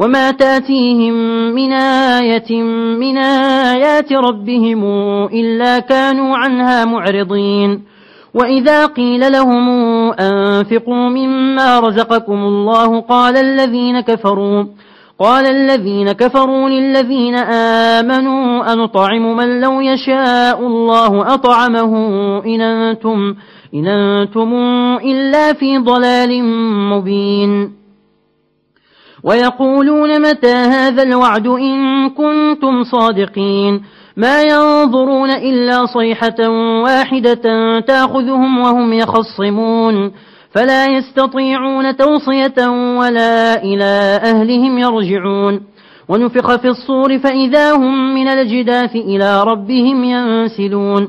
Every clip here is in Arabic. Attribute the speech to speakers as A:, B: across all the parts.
A: وما تاتيهم من آية من آيات ربهم إلا كانوا عنها معرضين وإذا قيل لهم أنفقوا مما رزقكم الله قال الذين كفروا قال الذين كفروا للذين آمنوا أنطعم من لو يشاء الله أطعمه إن أنتم, إن أنتم إلا في ضلال مبين ويقولون متى هذا الوعد إن كنتم صادقين؟ ما ينظرون إلا صيحة واحدة تأخذهم وهم يخصمون. فلا يستطيعون توصية ولا إلى أهلهم يرجعون. ونفخ في الصور فإذا هم من الجداث إلى ربهم ينسلون.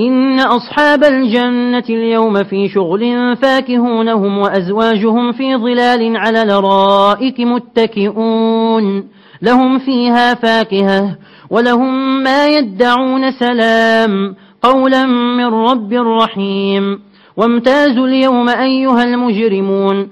A: إن أصحاب الجنة اليوم في شغل فاكهونهم وأزواجهم في ظلال على لرائك متكئون. لهم فيها فاكهة ولهم ما يدعون سلام. قولا من رب رحيم. وامتازوا اليوم أيها المجرمون.